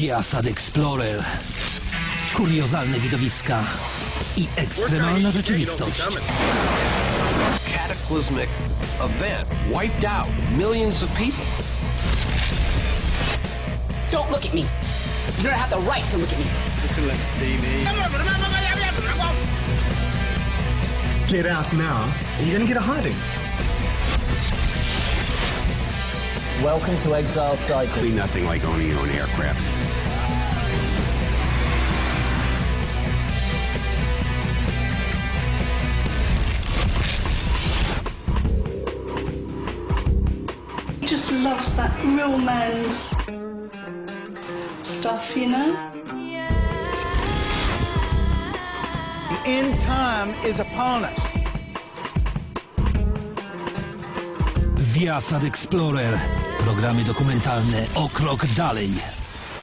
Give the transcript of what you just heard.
Viasat Explorer. Kuriozalne widowiska i ekstremalna rzeczywistość. cataclysmic event wiped out millions of people. Don't look at me. You don't have the right to look at me. Just gonna let me see me. Get out now, and you're gonna get a hiding. Welcome to Exile Cycle. Be nothing like owning your own aircraft. Just loves that real man's stuff, you know? The end time is upon us. Viasat Explorer. Programy dokumentalne o krok dalej.